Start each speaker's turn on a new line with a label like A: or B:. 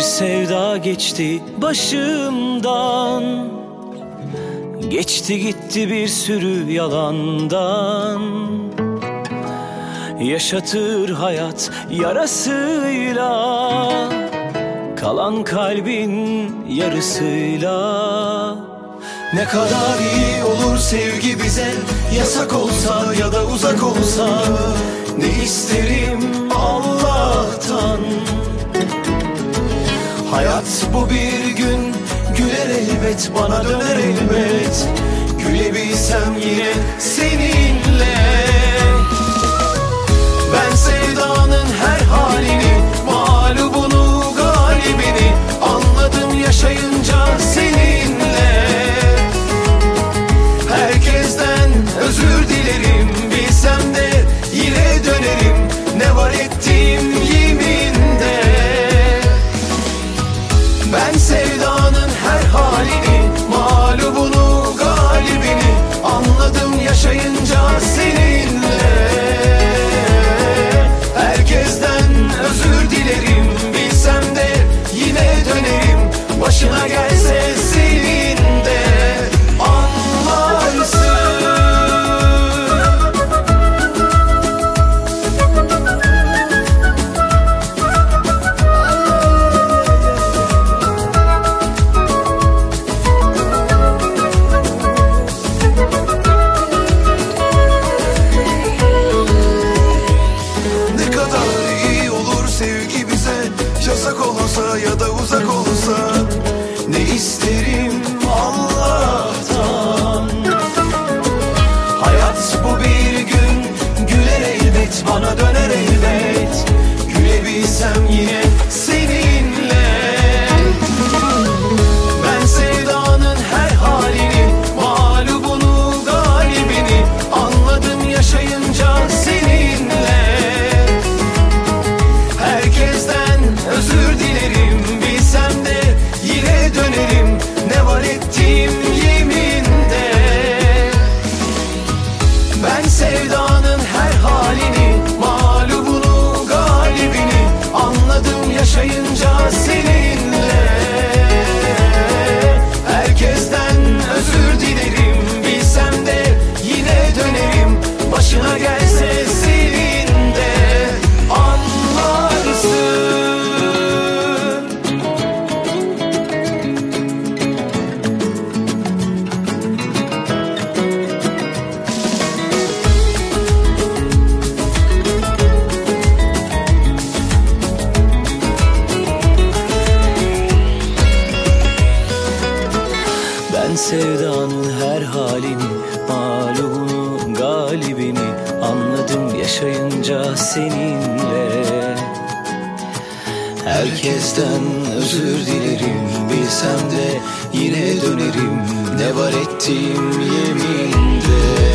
A: bir sevda geçti başımdan. Geçti gitti bir sürü yalandan. Yaşatır hayat yarasıyla Kalan kalbin yarısıyla. Ne kadar iyi olur sevgi bize Yasak olsa ya da uzak olsa Ne isterim Hayat bu bir gün güler elbet bana döner elbet. Gülebilsem yine seninle
B: da uzak olsa
A: Ne isterim Allah'tan? Hayat bu bir gün Güler elbet bana döner elbet. Gülebilsem yine seninle. Ben sevdanın her halini Mağlubunu galibini Anladım yaşayınca sevdanın her halini Mağlubunu galibini Anladım yaşayınca seninle. Herkesten özür dilerim Bilsem de yine dönerim. Ne var ettiğim yeminde